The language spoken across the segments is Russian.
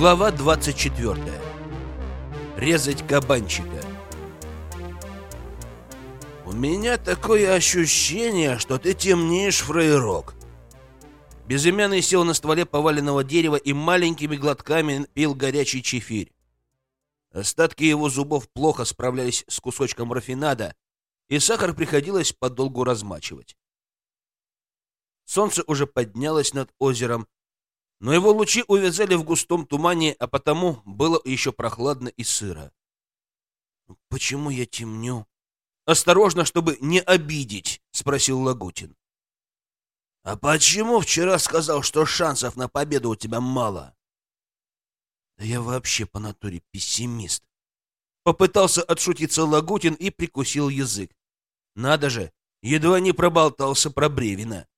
Глава 24. Резать кабанчика. У меня такое ощущение, что ты темнеешь, фрейрок. Безымянный сел на стволе поваленного дерева и маленькими глотками пил горячий чефирь. Остатки его зубов плохо справлялись с кусочком рафинада, и сахар приходилось подолгу размачивать. Солнце уже поднялось над озером, но его лучи увязали в густом тумане, а потому было еще прохладно и сыро. «Почему я темню?» «Осторожно, чтобы не обидеть», — спросил Лагутин. «А почему вчера сказал, что шансов на победу у тебя мало?» «Да я вообще по натуре пессимист». Попытался отшутиться Лагутин и прикусил язык. «Надо же, едва не проболтался про Бревина».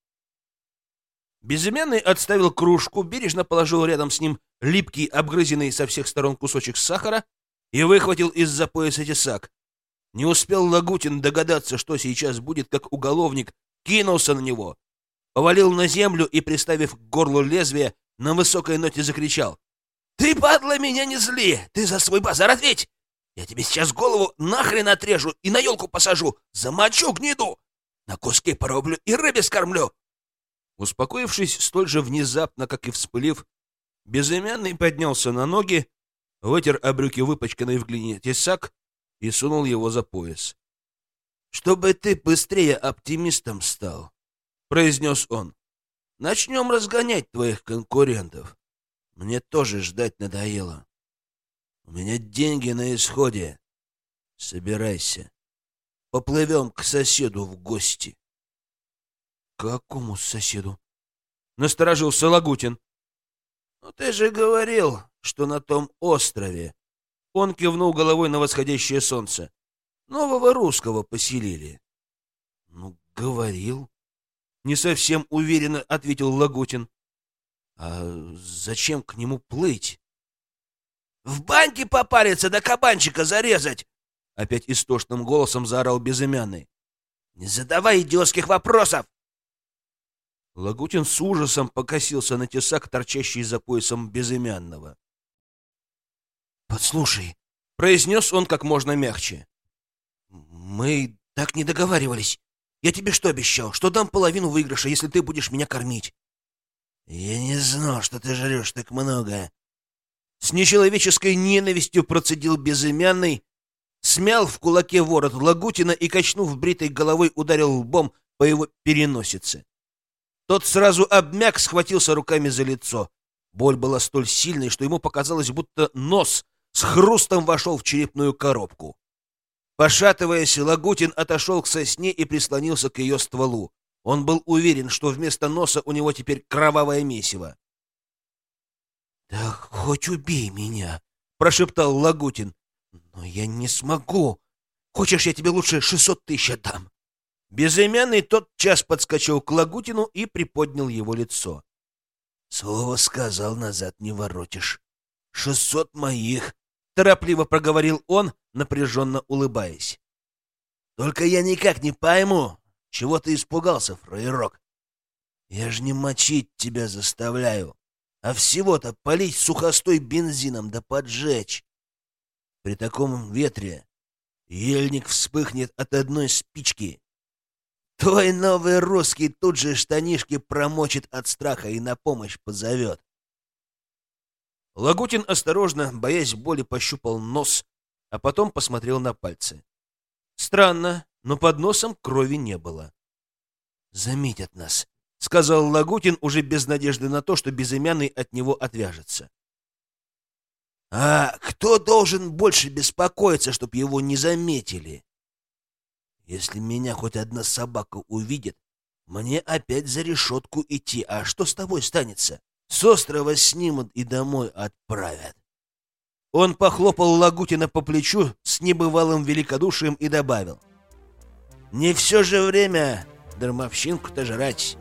Безымянный отставил кружку, бережно положил рядом с ним липкий, обгрызенный со всех сторон кусочек сахара и выхватил из-за пояса тесак. Не успел Лагутин догадаться, что сейчас будет, как уголовник кинулся на него, повалил на землю и, приставив к горлу лезвие, на высокой ноте закричал. «Ты, падла, меня не зли! Ты за свой базар ответь! Я тебе сейчас голову нахрен отрежу и на елку посажу! Замочу гниду! На куски порублю и рыбе скормлю!» Успокоившись столь же внезапно, как и вспылив, безымянный поднялся на ноги, вытер о брюки выпачканный в глине тесак и сунул его за пояс. «Чтобы ты быстрее оптимистом стал», — произнес он. «Начнем разгонять твоих конкурентов. Мне тоже ждать надоело. У меня деньги на исходе. Собирайся. Поплывем к соседу в гости». «Какому соседу?» — насторожился Лагутин. «Ну ты же говорил, что на том острове...» Он кивнул головой на восходящее солнце. «Нового русского поселили». «Ну, говорил». Не совсем уверенно ответил Лагутин. «А зачем к нему плыть?» «В баньке попариться да кабанчика зарезать!» Опять истошным голосом заорал безымянный. «Не задавай идиотских вопросов! Лагутин с ужасом покосился на тесак, торчащий за поясом безымянного. «Подслушай», — произнес он как можно мягче. «Мы так не договаривались. Я тебе что обещал? Что дам половину выигрыша, если ты будешь меня кормить?» «Я не знал, что ты жрешь так много». С нечеловеческой ненавистью процедил безымянный, смял в кулаке ворот Лагутина и, качнув бритой головой, ударил лбом по его переносице. Тот сразу обмяк, схватился руками за лицо. Боль была столь сильной, что ему показалось, будто нос с хрустом вошел в черепную коробку. Пошатываясь, Лагутин отошел к сосне и прислонился к ее стволу. Он был уверен, что вместо носа у него теперь кровавое месиво. «Да хоть убей меня!» — прошептал Лагутин. «Но я не смогу. Хочешь, я тебе лучше шестьсот тысяч отдам?» Безымянный тот час подскочил к Лагутину и приподнял его лицо. «Слово сказал, назад не воротишь. Шестьсот моих!» — торопливо проговорил он, напряженно улыбаясь. «Только я никак не пойму, чего ты испугался, фраерок. Я же не мочить тебя заставляю, а всего-то полить сухостой бензином да поджечь. При таком ветре ельник вспыхнет от одной спички, Твой новый русский тут же штанишки промочит от страха и на помощь позовет. Лагутин осторожно, боясь боли, пощупал нос, а потом посмотрел на пальцы. Странно, но под носом крови не было. «Заметят нас», — сказал Лагутин уже без надежды на то, что безымянный от него отвяжется. «А кто должен больше беспокоиться, чтобы его не заметили?» Если меня хоть одна собака увидит, мне опять за решетку идти. А что с тобой станется? С острова снимут и домой отправят. Он похлопал Лагутина по плечу с небывалым великодушием и добавил. «Не все же время дармовщинку-то жрать».